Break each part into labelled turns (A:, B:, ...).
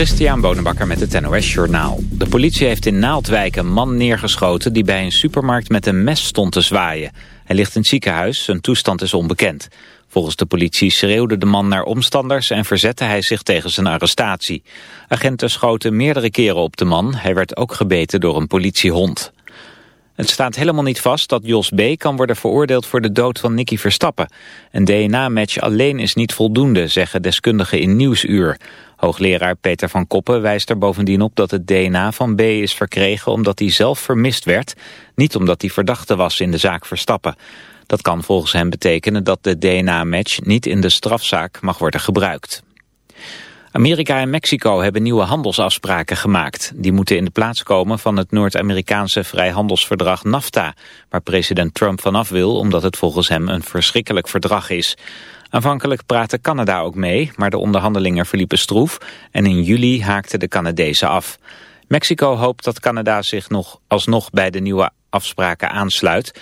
A: Christian Bonenbakker met het NOS Journaal. De politie heeft in Naaldwijk een man neergeschoten die bij een supermarkt met een mes stond te zwaaien. Hij ligt in het ziekenhuis, zijn toestand is onbekend. Volgens de politie schreeuwde de man naar omstanders en verzette hij zich tegen zijn arrestatie. Agenten schoten meerdere keren op de man, hij werd ook gebeten door een politiehond. Het staat helemaal niet vast dat Jos B. kan worden veroordeeld voor de dood van Nicky Verstappen. Een DNA-match alleen is niet voldoende, zeggen deskundigen in Nieuwsuur. Hoogleraar Peter van Koppen wijst er bovendien op dat het DNA van B. is verkregen omdat hij zelf vermist werd, niet omdat hij verdachte was in de zaak Verstappen. Dat kan volgens hem betekenen dat de DNA-match niet in de strafzaak mag worden gebruikt. Amerika en Mexico hebben nieuwe handelsafspraken gemaakt. Die moeten in de plaats komen van het Noord-Amerikaanse vrijhandelsverdrag NAFTA, waar president Trump vanaf wil omdat het volgens hem een verschrikkelijk verdrag is. Aanvankelijk praatte Canada ook mee, maar de onderhandelingen verliepen stroef en in juli haakten de Canadezen af. Mexico hoopt dat Canada zich nog alsnog bij de nieuwe afspraken aansluit,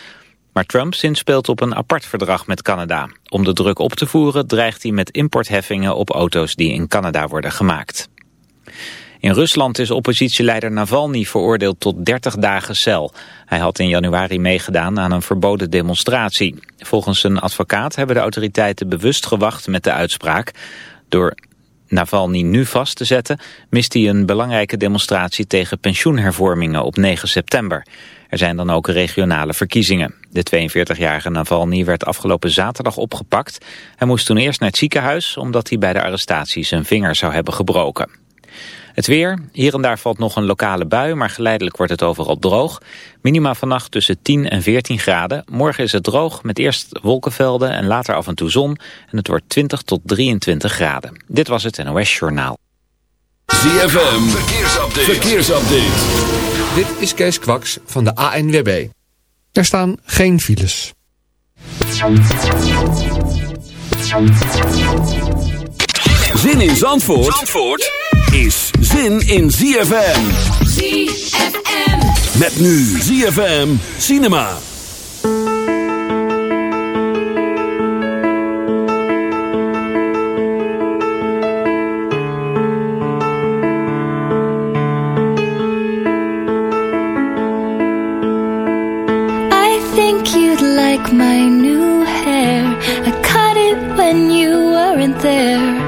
A: maar Trump speelt op een apart verdrag met Canada. Om de druk op te voeren dreigt hij met importheffingen op auto's die in Canada worden gemaakt. In Rusland is oppositieleider Navalny veroordeeld tot 30 dagen cel. Hij had in januari meegedaan aan een verboden demonstratie. Volgens zijn advocaat hebben de autoriteiten bewust gewacht met de uitspraak. Door Navalny nu vast te zetten, mist hij een belangrijke demonstratie tegen pensioenhervormingen op 9 september. Er zijn dan ook regionale verkiezingen. De 42-jarige Navalny werd afgelopen zaterdag opgepakt. Hij moest toen eerst naar het ziekenhuis omdat hij bij de arrestatie zijn vinger zou hebben gebroken. Het weer. Hier en daar valt nog een lokale bui, maar geleidelijk wordt het overal droog. Minima vannacht tussen 10 en 14 graden. Morgen is het droog met eerst wolkenvelden en later af en toe zon. En het wordt 20 tot 23 graden. Dit was het NOS Journaal.
B: ZFM. Verkeersupdate. Verkeersupdate.
C: Dit is Kees Kwaks van de ANWB. Er staan geen files.
B: Zin in Zandvoort? Zandvoort? Is zin in ZFM.
D: ZFM.
B: Met nu ZFM Cinema.
E: I think you'd like my new hair. I cut it when you weren't there.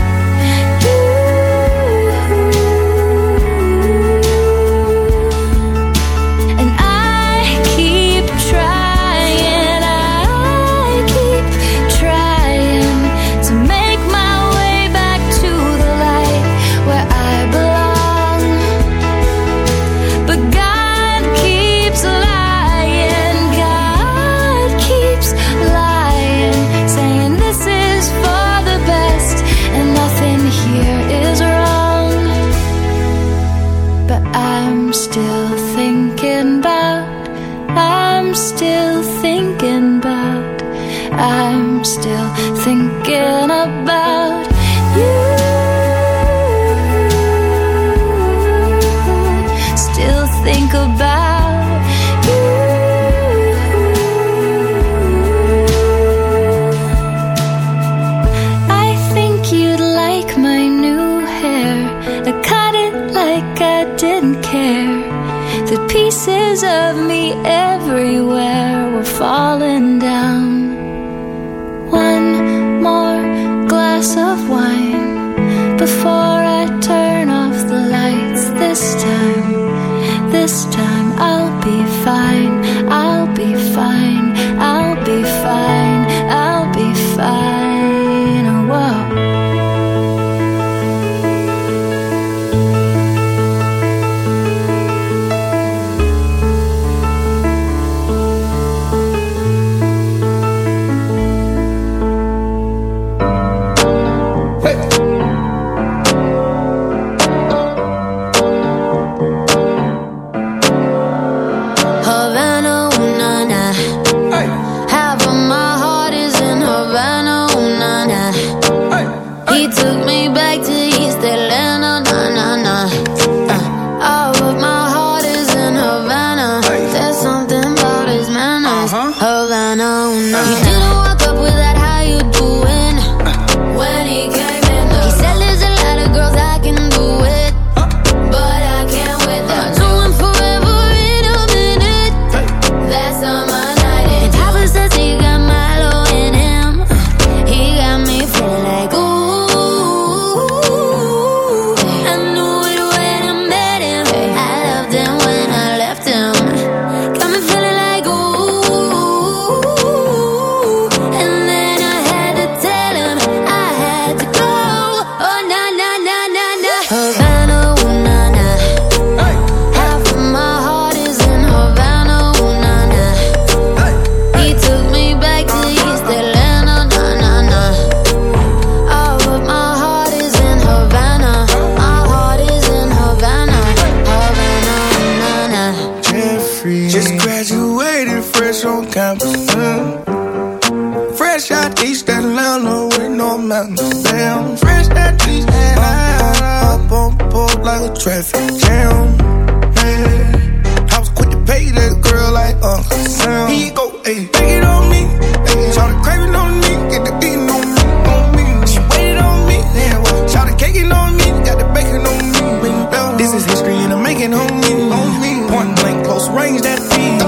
E: thinking
F: on me.
G: Point blank, close range, that fiend.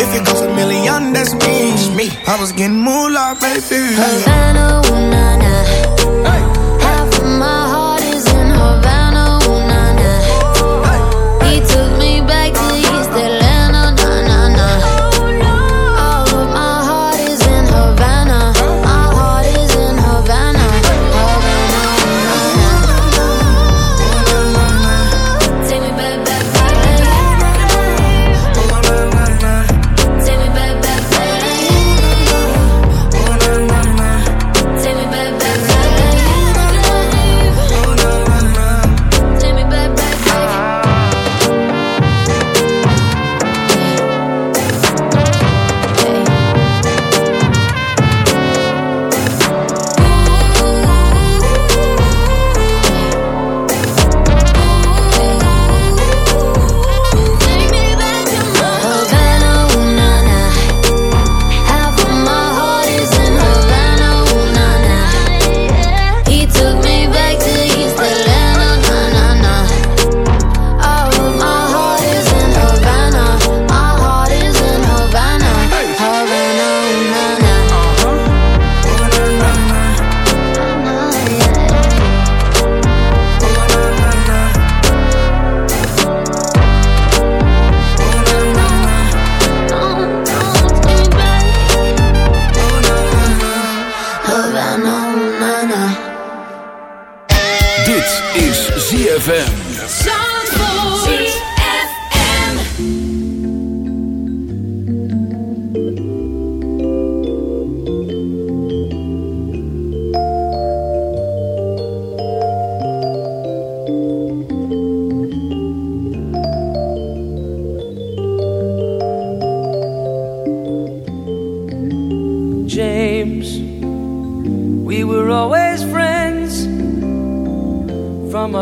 G: If it goes a million, that's me. I was getting moolah, baby.
F: Havana, ooh, na, na.
D: Hey.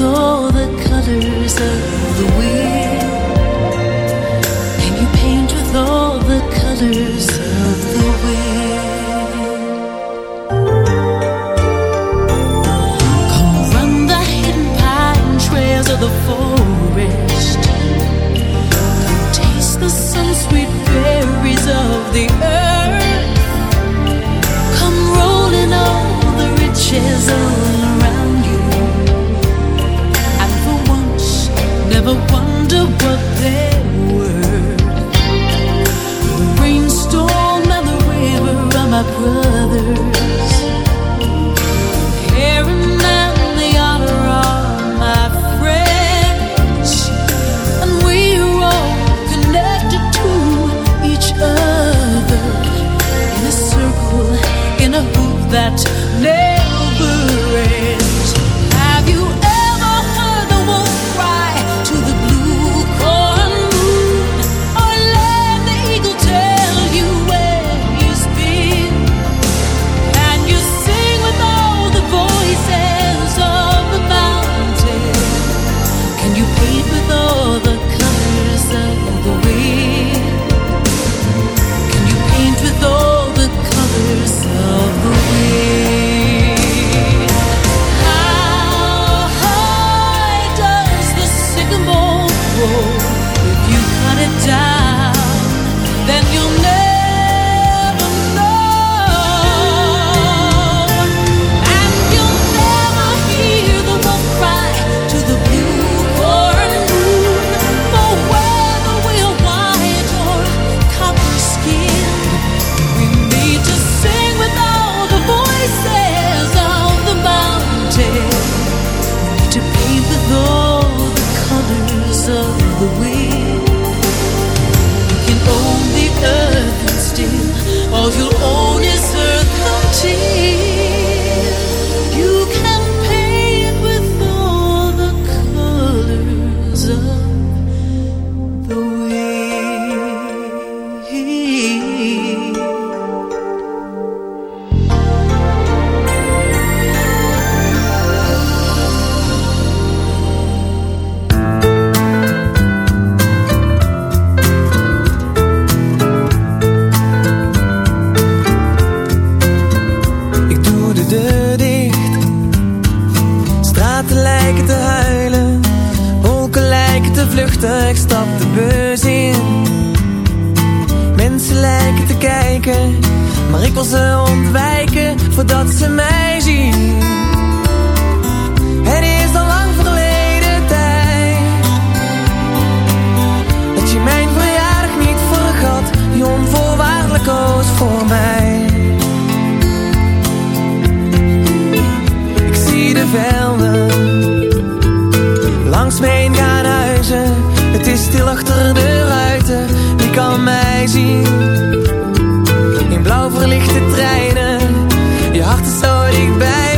H: All the colors of. ever wonder what they were. The rainstorm and the river are my brothers. lijken
I: te huilen, wolken lijken te vluchten,
J: ik stap de bus in. Mensen lijken te kijken, maar ik wil ze ontwijken voordat ze mij zien. langs gaan huizen. Het is stil achter de ruiten, wie kan mij zien? In blauw verlichte treinen, je hart is zo bij.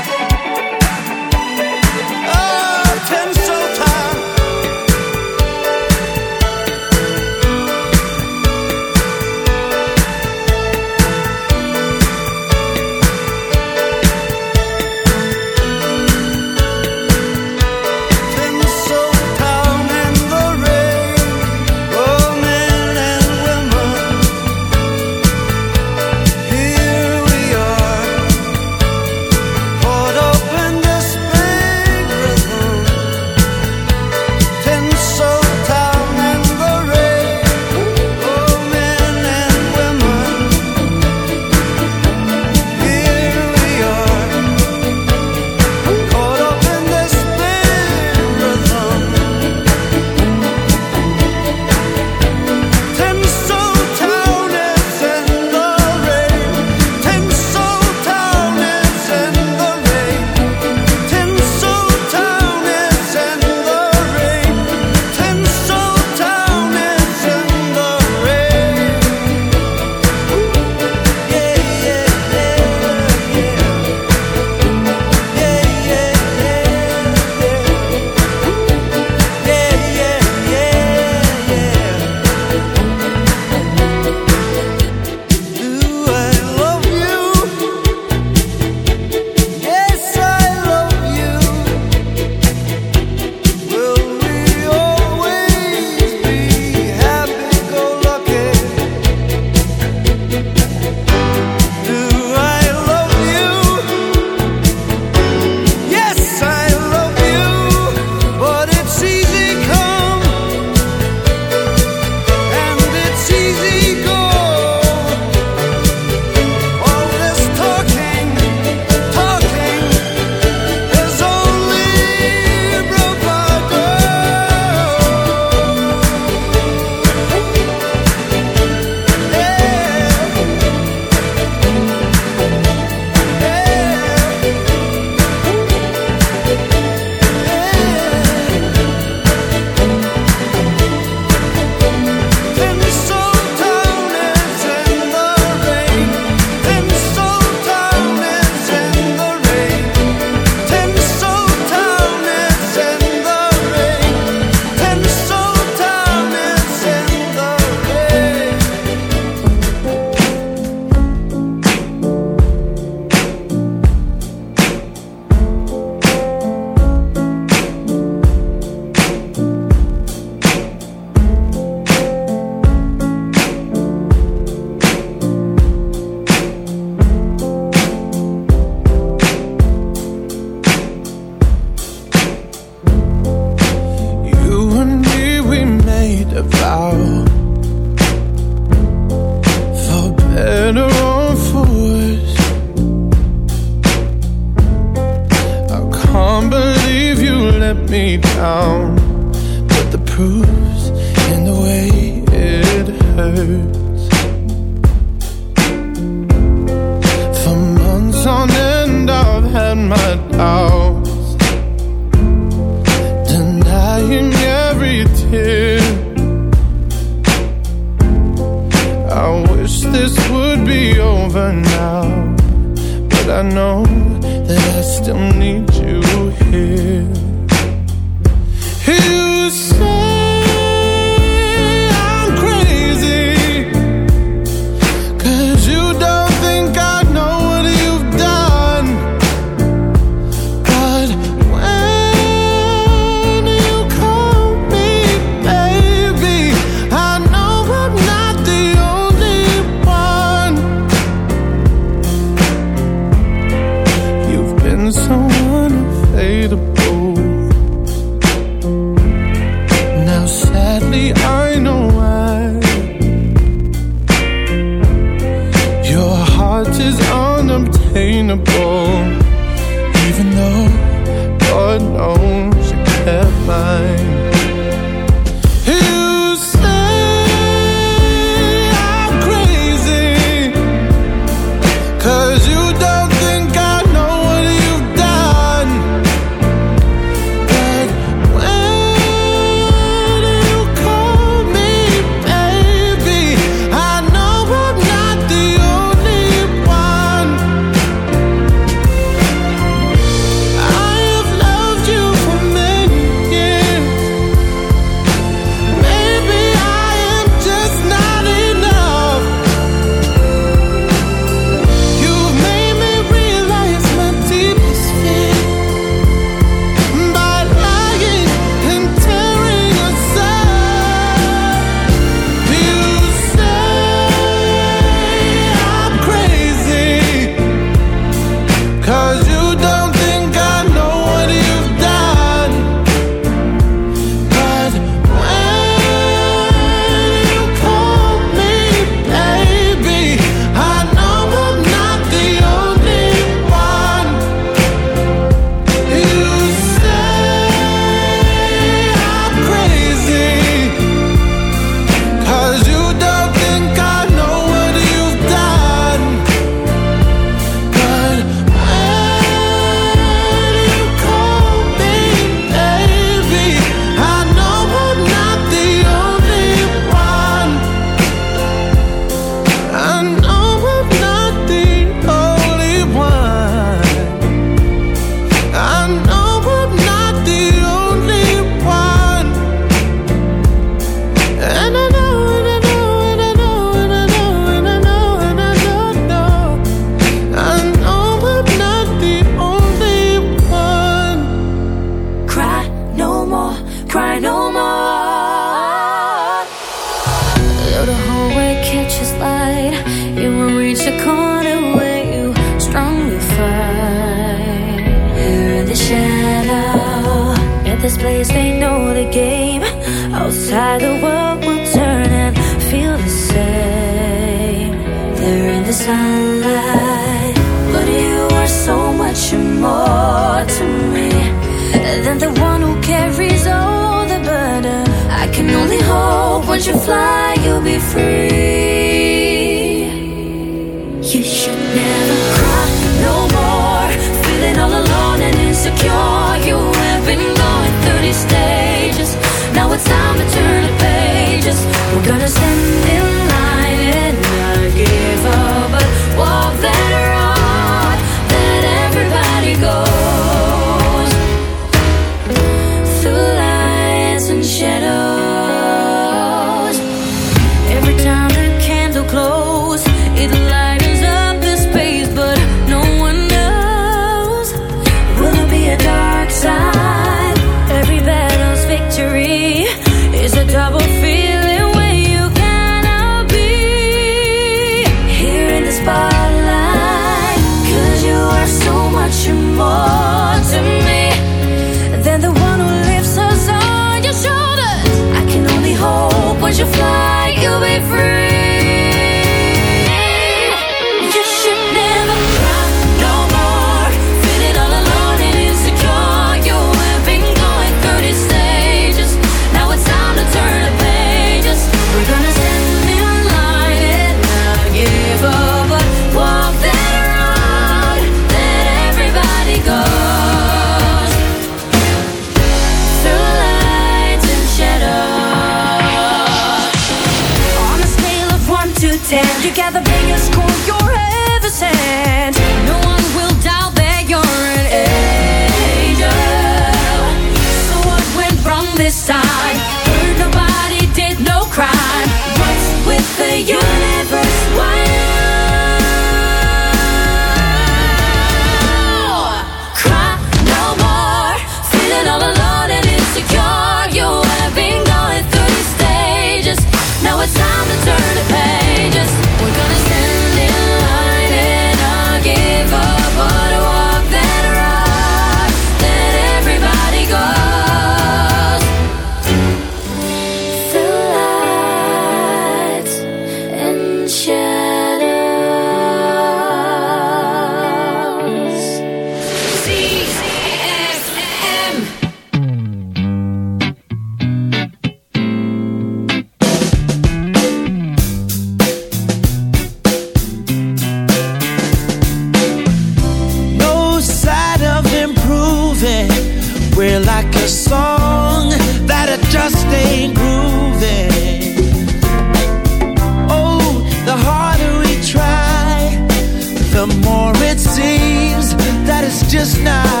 E: just now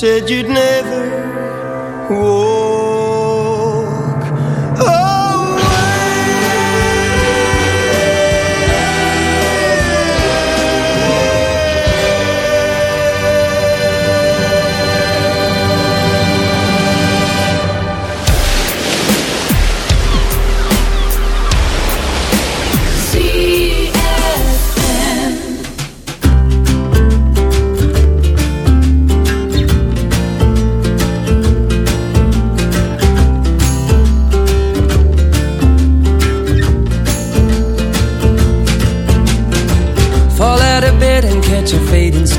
K: said you'd never. Walk